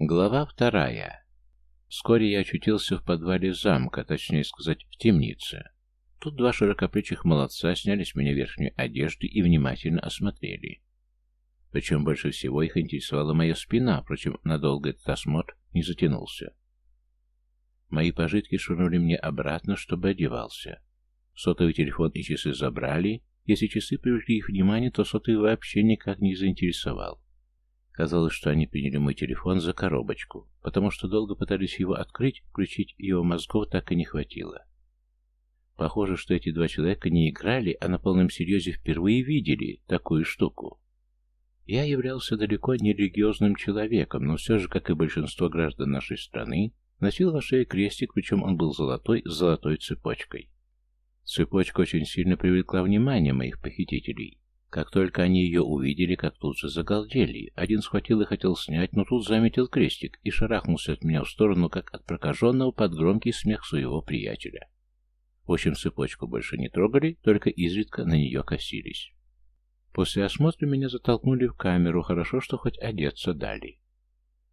Глава вторая. Вскоре я очутился в подвале замка, точнее сказать, в темнице. Тут два широкоплечих молодца сняли с меня верхнюю одежду и внимательно осмотрели. Причем больше всего их интересовала моя спина, впрочем, надолго этот осмотр не затянулся. Мои пожитки шунули мне обратно, чтобы одевался. Сотовый телефон и часы забрали. Если часы привлекли их внимание, то сотовый вообще никак не заинтересовал. Казалось, что они приняли мой телефон за коробочку, потому что долго пытались его открыть, включить, его мозгов так и не хватило. Похоже, что эти два человека не играли, а на полном серьезе впервые видели такую штуку. Я являлся далеко не религиозным человеком, но все же, как и большинство граждан нашей страны, носил на шее крестик, причем он был золотой, с золотой цепочкой. Цепочка очень сильно привлекла внимание моих похитителей, как только они ее увидели, как тут же загалдели. Один схватил и хотел снять, но тут заметил крестик и шарахнулся от меня в сторону, как от прокаженного под громкий смех своего приятеля. В общем, цепочку больше не трогали, только изредка на нее косились. После осмотра меня затолкнули в камеру, хорошо, что хоть одеться дали.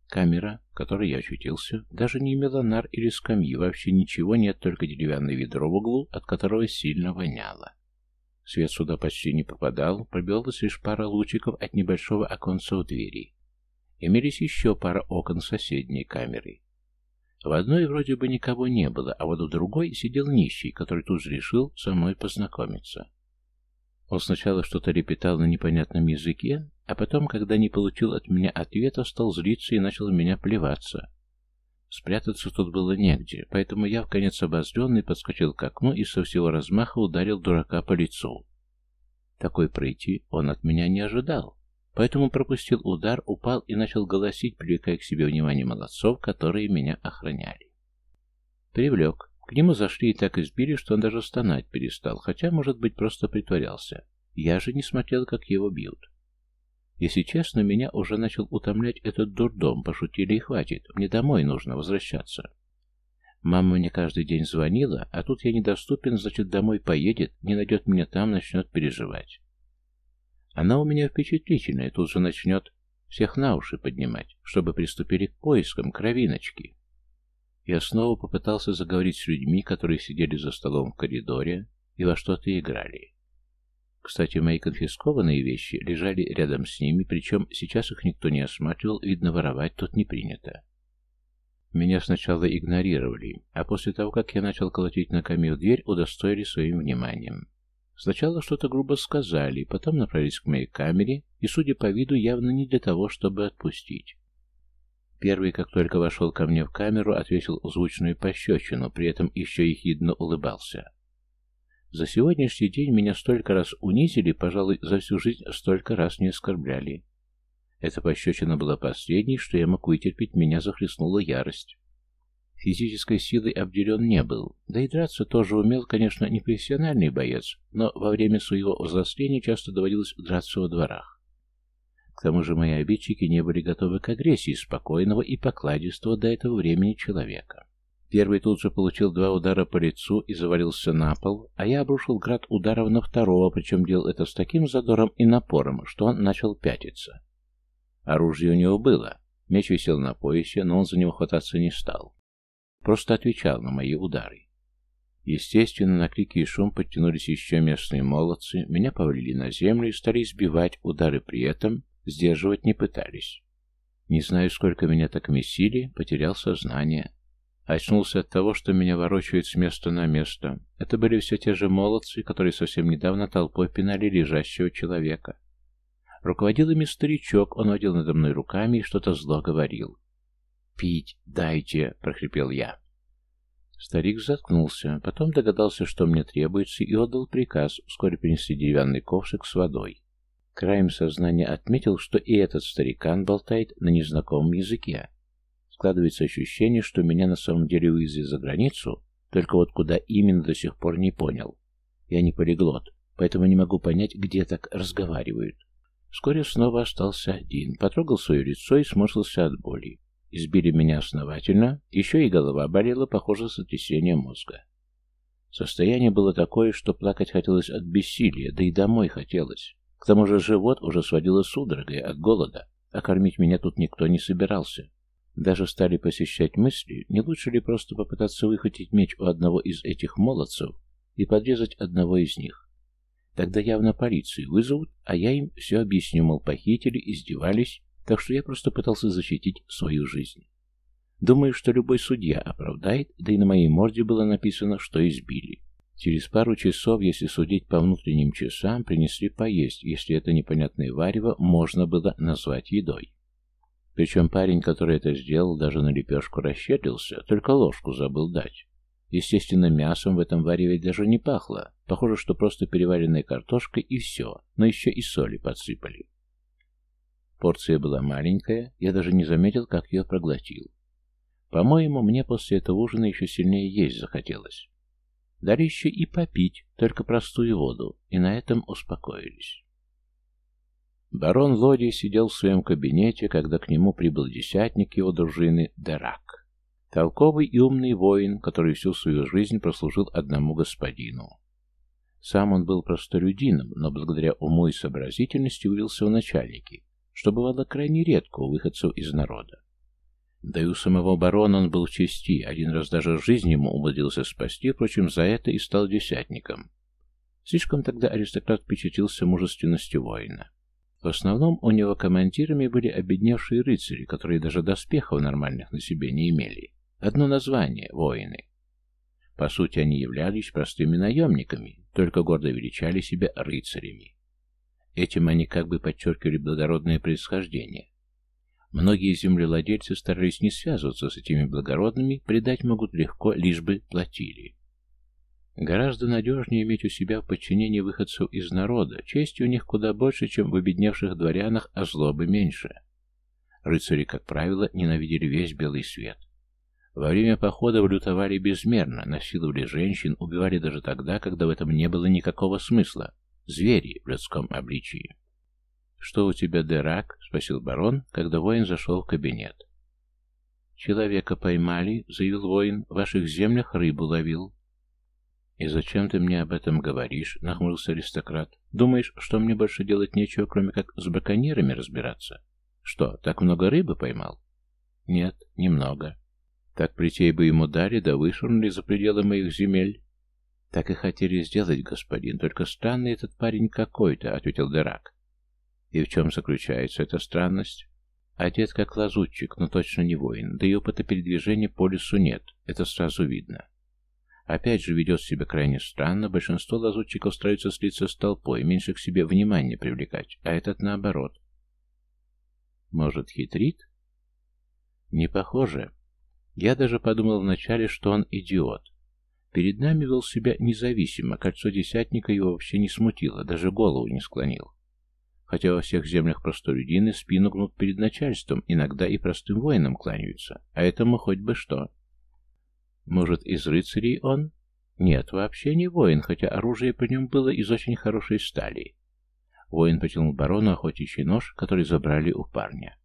Камера, в которой я очутился, даже не имела нар или скамьи, вообще ничего нет, только деревянное ведро в углу, от которого сильно воняло. Свет сюда почти не попадал, пробивалась лишь пара лучиков от небольшого оконца у двери. Имелись еще пара окон соседней камеры. В одной вроде бы никого не было, а вот в другой сидел нищий, который тут же решил со мной познакомиться. Он сначала что-то репетал на непонятном языке, а потом, когда не получил от меня ответа, стал злиться и начал меня плеваться. Спрятаться тут было негде, поэтому я, в конец обозленный, подскочил к окну и со всего размаха ударил дурака по лицу. Такой пройти он от меня не ожидал, поэтому пропустил удар, упал и начал голосить, привлекая к себе внимание молодцов, которые меня охраняли. Привлек. К нему зашли и так избили, что он даже стонать перестал, хотя, может быть, просто притворялся. Я же не смотрел, как его бьют. Если честно, меня уже начал утомлять этот дурдом. Пошутили и хватит. Мне домой нужно возвращаться. Мама мне каждый день звонила, а тут я недоступен, значит, домой поедет, не найдет меня там, начнет переживать. Она у меня впечатлительная, тут же начнет всех на уши поднимать, чтобы приступили к поискам кровиночки. Я снова попытался заговорить с людьми, которые сидели за столом в коридоре и во что-то играли. Кстати, мои конфискованные вещи лежали рядом с ними, причем сейчас их никто не осматривал, видно, воровать тут не принято. Меня сначала игнорировали, а после того, как я начал колотить на камень дверь, удостоили своим вниманием. Сначала что-то грубо сказали, потом направились к моей камере, и, судя по виду, явно не для того, чтобы отпустить. Первый, как только вошел ко мне в камеру, отвесил звучную пощечину, при этом еще ехидно улыбался. За сегодняшний день меня столько раз унизили, пожалуй, за всю жизнь столько раз не оскорбляли. Это пощечина была последней, что я мог вытерпеть, меня захлестнула ярость. Физической силой обделен не был, да и драться тоже умел, конечно, не профессиональный боец, но во время своего взросления часто доводилось драться во дворах. К тому же мои обидчики не были готовы к агрессии спокойного и покладистого до этого времени человека. Первый тут же получил два удара по лицу и завалился на пол, а я обрушил град ударов на второго, причем делал это с таким задором и напором, что он начал пятиться. Оружия у него было. Меч висел на поясе, но он за него хвататься не стал. Просто отвечал на мои удары. Естественно, на крики и шум подтянулись еще местные молодцы, меня повалили на землю и стали избивать удары при этом, сдерживать не пытались. Не знаю, сколько меня так месили, потерял сознание, а очнулся от того, что меня ворочают с места на место. Это были все те же молодцы, которые совсем недавно толпой пинали лежащего человека. Руководил ими старичок, он водил надо мной руками и что-то зло говорил. «Пить дайте!» — прохрипел я. Старик заткнулся, потом догадался, что мне требуется, и отдал приказ вскоре принести деревянный ковшик с водой. Краем сознания отметил, что и этот старикан болтает на незнакомом языке, складывается ощущение, что меня на самом деле вывезли за границу, только вот куда именно до сих пор не понял. Я не полиглот, поэтому не могу понять, где так разговаривают. Вскоре снова остался один, потрогал свое лицо и сморщился от боли. Избили меня основательно, еще и голова болела, похоже, сотрясение мозга. Состояние было такое, что плакать хотелось от бессилия, да и домой хотелось. К тому же живот уже сводило судорогой от голода, а кормить меня тут никто не собирался. Даже стали посещать мысли, не лучше ли просто попытаться выхватить меч у одного из этих молодцев и подрезать одного из них. Тогда явно полицию вызовут, а я им все объясню, мол, похитили, издевались, так что я просто пытался защитить свою жизнь. Думаю, что любой судья оправдает, да и на моей морде было написано, что избили. Через пару часов, если судить по внутренним часам, принесли поесть, если это непонятное варево можно было назвать едой. Причем парень, который это сделал, даже на лепешку расщедрился, только ложку забыл дать. Естественно, мясом в этом вареве даже не пахло. Похоже, что просто переваренная картошка и все, но еще и соли подсыпали. Порция была маленькая, я даже не заметил, как ее проглотил. По-моему, мне после этого ужина еще сильнее есть захотелось. Дали еще и попить, только простую воду, и на этом успокоились. Барон Лоди сидел в своем кабинете, когда к нему прибыл десятник его дружины Дерак. Толковый и умный воин, который всю свою жизнь прослужил одному господину. Сам он был простолюдином, но благодаря уму и сообразительности увелся в начальники, что бывало крайне редко у выходцев из народа. Да и у самого барона он был в чести, один раз даже жизнь ему умудрился спасти, впрочем, за это и стал десятником. Слишком тогда аристократ впечатлился мужественностью воина. В основном у него командирами были обедневшие рыцари, которые даже доспехов нормальных на себе не имели. Одно название – воины. По сути, они являлись простыми наемниками, только гордо величали себя рыцарями. Этим они как бы подчеркивали благородное происхождение. Многие землевладельцы старались не связываться с этими благородными, предать могут легко, лишь бы платили. Гораздо надежнее иметь у себя в подчинении выходцев из народа, чести у них куда больше, чем в обедневших дворянах, а злобы меньше. Рыцари, как правило, ненавидели весь белый свет. Во время похода лютовали безмерно, насиловали женщин, убивали даже тогда, когда в этом не было никакого смысла. Звери в людском обличии. «Что у тебя, Дерак?» — спросил барон, когда воин зашел в кабинет. «Человека поймали», — заявил воин, — «в ваших землях рыбу ловил». «И зачем ты мне об этом говоришь?» — нахмурился аристократ. «Думаешь, что мне больше делать нечего, кроме как с браконьерами разбираться? Что, так много рыбы поймал?» «Нет, немного. Так плетей бы ему дали, да вышвырнули за пределы моих земель». «Так и хотели сделать, господин, только странный этот парень какой-то», — ответил Дерак. «И в чем заключается эта странность?» «Одет как лазутчик, но точно не воин, да и опыта передвижения по лесу нет, это сразу видно». Опять же, ведет себя крайне странно, большинство лазутчиков стараются слиться с толпой, меньше к себе внимания привлекать, а этот наоборот. Может, хитрит? Не похоже. Я даже подумал вначале, что он идиот. Перед нами вел себя независимо, кольцо десятника его вообще не смутило, даже голову не склонил. Хотя во всех землях простолюдины спину гнут перед начальством, иногда и простым воинам кланяются, а этому хоть бы что. — может, из рыцарей он? Нет, вообще не воин, хотя оружие при нем было из очень хорошей стали. Воин потянул барону охотничий нож, который забрали у парня.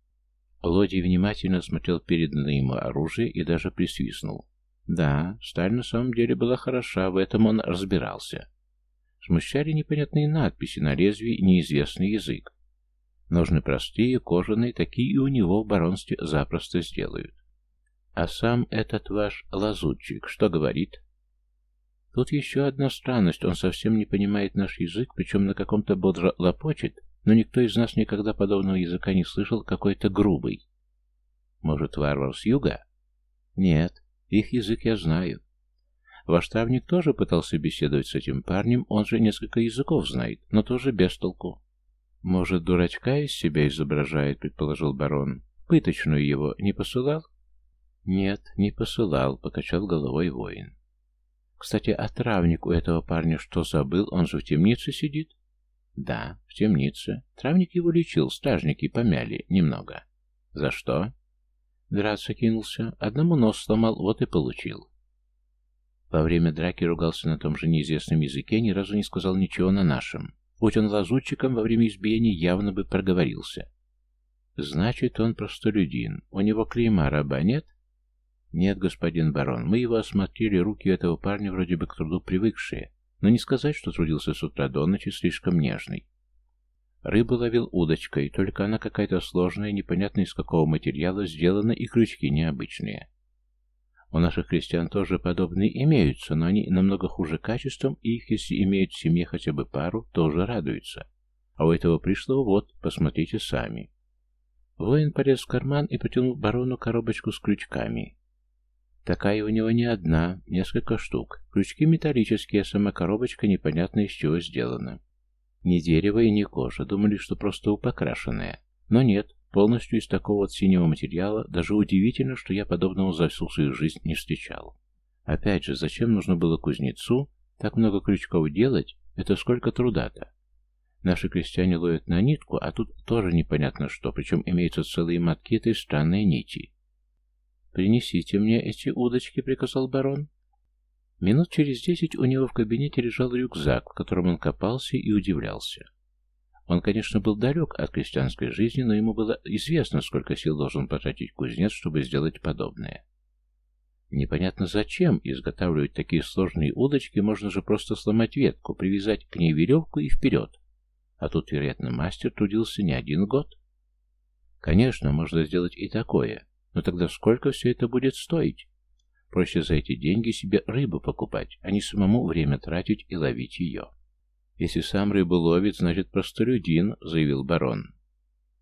Лоди внимательно смотрел переданное ему оружие и даже присвистнул. Да, сталь на самом деле была хороша, в этом он разбирался. Смущали непонятные надписи на лезвии и неизвестный язык. Ножны простые, кожаные, такие и у него в баронстве запросто сделают. А сам этот ваш лазутчик что говорит? Тут еще одна странность. Он совсем не понимает наш язык, причем на каком-то бодро лопочет, но никто из нас никогда подобного языка не слышал, какой-то грубый. Может, варвар с юга? Нет, их язык я знаю. Ваш Ваштавник тоже пытался беседовать с этим парнем, он же несколько языков знает, но тоже без толку. Может, дурачка из себя изображает, предположил барон. Пыточную его не посылал? «Нет, не посылал», — покачал головой воин. «Кстати, а травник у этого парня что забыл? Он же в темнице сидит?» «Да, в темнице. Травник его лечил, стражники помяли немного». «За что?» Драться кинулся, одному нос сломал, вот и получил. Во время драки ругался на том же неизвестном языке, ни разу не сказал ничего на нашем. Будь он лазутчиком, во время избиения явно бы проговорился. «Значит, он простолюдин. У него клейма раба нет?» «Нет, господин барон, мы его осмотрели, руки у этого парня вроде бы к труду привыкшие, но не сказать, что трудился с утра до ночи, слишком нежный. Рыбу ловил удочкой, только она какая-то сложная, непонятно из какого материала сделана, и крючки необычные. У наших крестьян тоже подобные имеются, но они намного хуже качеством, и их, если имеют в семье хотя бы пару, тоже радуются. А у этого пришлого вот, посмотрите сами. Воин полез в карман и потянул барону коробочку с крючками. Такая у него не одна, несколько штук. Крючки металлические, а сама коробочка непонятно из чего сделана. Ни дерево и ни кожа, думали, что просто упокрашенная. Но нет, полностью из такого вот синего материала, даже удивительно, что я подобного за всю свою жизнь не встречал. Опять же, зачем нужно было кузнецу так много крючков делать? Это сколько труда-то? Наши крестьяне ловят на нитку, а тут тоже непонятно что, причем имеются целые матки этой странной нити. «Принесите мне эти удочки», — приказал барон. Минут через десять у него в кабинете лежал рюкзак, в котором он копался и удивлялся. Он, конечно, был далек от крестьянской жизни, но ему было известно, сколько сил должен потратить кузнец, чтобы сделать подобное. Непонятно зачем изготавливать такие сложные удочки, можно же просто сломать ветку, привязать к ней веревку и вперед. А тут, вероятно, мастер трудился не один год. Конечно, можно сделать и такое, но тогда сколько все это будет стоить? Проще за эти деньги себе рыбу покупать, а не самому время тратить и ловить ее. «Если сам рыбу ловит, значит простолюдин», — заявил барон.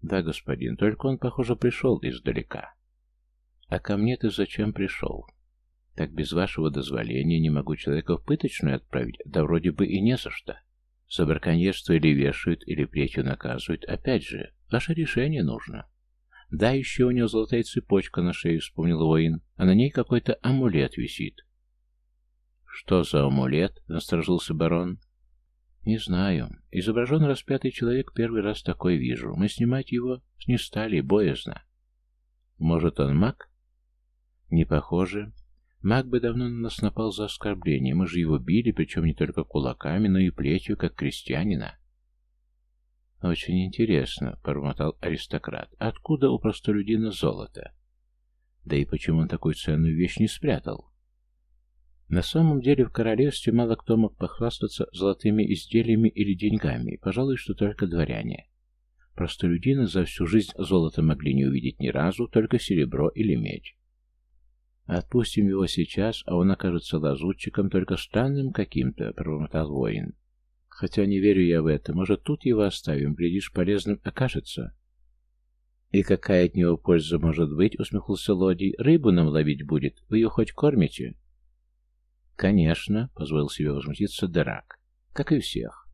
«Да, господин, только он, похоже, пришел издалека». «А ко мне ты зачем пришел?» «Так без вашего дозволения не могу человека в пыточную отправить, да вроде бы и не за что. За браконьерство или вешают, или плечи наказывают, опять же, ваше решение нужно». Да, еще у него золотая цепочка на шее, вспомнил воин, а на ней какой-то амулет висит. Что за амулет? Насторожился барон. Не знаю. Изображен распятый человек, первый раз такой вижу. Мы снимать его не стали, боязно. Может, он маг? Не похоже. Маг бы давно на нас напал за оскорбление. Мы же его били, причем не только кулаками, но и плетью, как крестьянина. «Очень интересно», — бормотал аристократ, — «откуда у простолюдина золото?» «Да и почему он такую ценную вещь не спрятал?» На самом деле в королевстве мало кто мог похвастаться золотыми изделиями или деньгами, пожалуй, что только дворяне. Простолюдины за всю жизнь золото могли не увидеть ни разу, только серебро или медь. «Отпустим его сейчас, а он окажется лазутчиком, только странным каким-то», — пробормотал воин. Хотя не верю я в это. Может, тут его оставим, глядишь, полезным окажется. «И какая от него польза может быть?» — усмехнулся Лоди. «Рыбу нам ловить будет. Вы ее хоть кормите?» «Конечно», — позволил себе возмутиться Дерак. «Как и всех».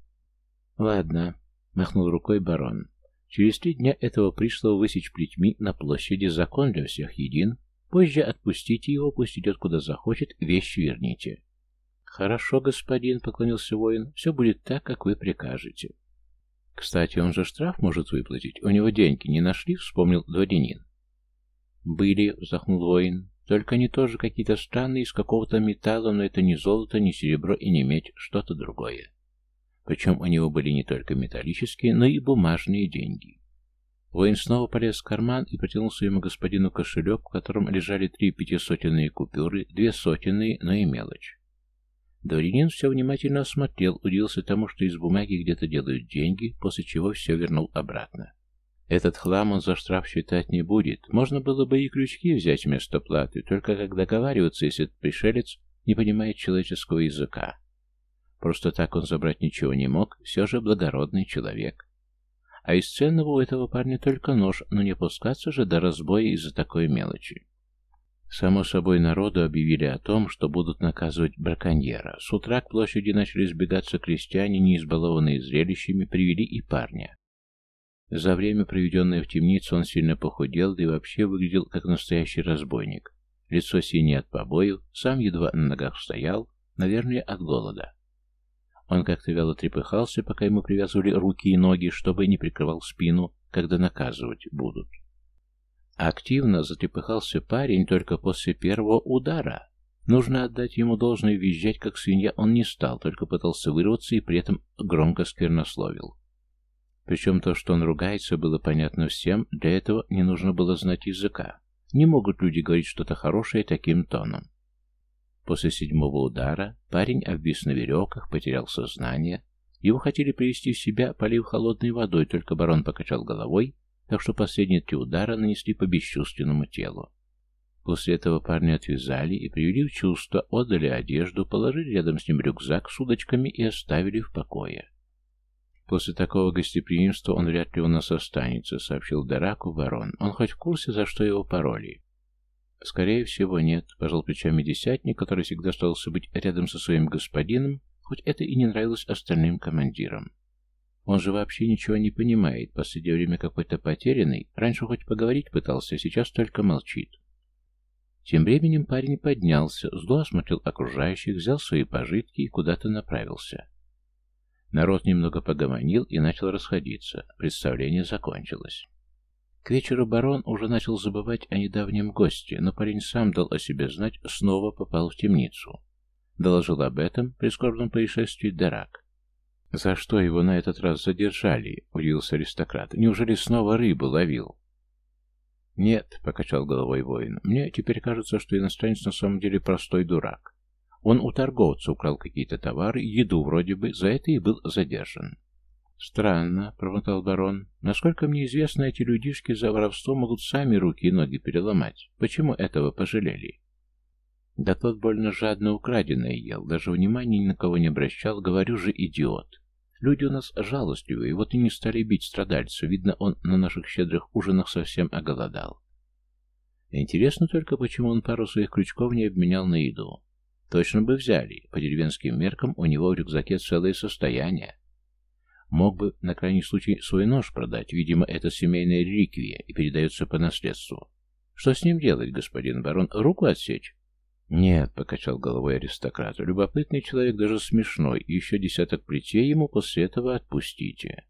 «Ладно», — махнул рукой барон. «Через три дня этого пришлого высечь плетьми на площади. Закон для всех един. Позже отпустите его, пусть идет куда захочет, вещи верните. «Хорошо, господин», — поклонился воин, — «все будет так, как вы прикажете». «Кстати, он же штраф может выплатить. У него деньги не нашли?» — вспомнил дворянин. «Были», — вздохнул воин. «Только они тоже какие-то странные, из какого-то металла, но это не золото, не серебро и не медь, что-то другое». Причем у него были не только металлические, но и бумажные деньги. Воин снова полез в карман и протянул своему господину кошелек, в котором лежали три пятисотенные купюры, две сотенные, но и мелочь. Дворянин все внимательно осмотрел, удивился тому, что из бумаги где-то делают деньги, после чего все вернул обратно. Этот хлам он за штраф считать не будет. Можно было бы и крючки взять вместо платы, только как договариваться, если этот пришелец не понимает человеческого языка. Просто так он забрать ничего не мог, все же благородный человек. А из ценного у этого парня только нож, но не пускаться же до разбоя из-за такой мелочи. Само собой, народу объявили о том, что будут наказывать браконьера. С утра к площади начали сбегаться крестьяне, не избалованные зрелищами, привели и парня. За время, проведенное в темнице, он сильно похудел, да и вообще выглядел как настоящий разбойник. Лицо синее от побоев, сам едва на ногах стоял, наверное, от голода. Он как-то вяло трепыхался, пока ему привязывали руки и ноги, чтобы не прикрывал спину, когда наказывать будут. Активно затрепыхался парень только после первого удара. Нужно отдать ему должное, визжать как свинья он не стал, только пытался вырваться и при этом громко сквернословил. Причем то, что он ругается, было понятно всем, для этого не нужно было знать языка. Не могут люди говорить что-то хорошее таким тоном. После седьмого удара парень обвис на веревках, потерял сознание. Его хотели привести в себя, полив холодной водой, только барон покачал головой так что последние три удара нанесли по бесчувственному телу. После этого парня отвязали и привели в чувство, отдали одежду, положили рядом с ним рюкзак с удочками и оставили в покое. «После такого гостеприимства он вряд ли у нас останется», — сообщил Дараку барон. «Он хоть в курсе, за что его пароли?» «Скорее всего, нет», — пожал плечами десятник, который всегда старался быть рядом со своим господином, хоть это и не нравилось остальным командирам. Он же вообще ничего не понимает, последнее время какой-то потерянный, раньше хоть поговорить пытался, а сейчас только молчит. Тем временем парень поднялся, зло осмотрел окружающих, взял свои пожитки и куда-то направился. Народ немного погомонил и начал расходиться. Представление закончилось. К вечеру барон уже начал забывать о недавнем госте, но парень сам дал о себе знать, снова попал в темницу. Доложил об этом прискорбном происшествии Дерак. «За что его на этот раз задержали?» — удивился аристократ. «Неужели снова рыбу ловил?» «Нет», — покачал головой воин, — «мне теперь кажется, что иностранец на самом деле простой дурак. Он у торговца украл какие-то товары, еду вроде бы, за это и был задержан». «Странно», — промотал барон. «Насколько мне известно, эти людишки за воровство могут сами руки и ноги переломать. Почему этого пожалели?» Да тот больно жадно украденное ел, даже внимания ни на кого не обращал, говорю же, идиот. Люди у нас жалостливые, вот и не стали бить страдальцу. Видно, он на наших щедрых ужинах совсем оголодал. Интересно только, почему он пару своих крючков не обменял на еду. Точно бы взяли. По деревенским меркам у него в рюкзаке целое состояние. Мог бы на крайний случай свой нож продать, видимо, это семейная реликвия и передается по наследству. Что с ним делать, господин барон? Руку отсечь? «Нет», — покачал головой аристократ, — «любопытный человек, даже смешной, и еще десяток плетей ему после этого отпустите».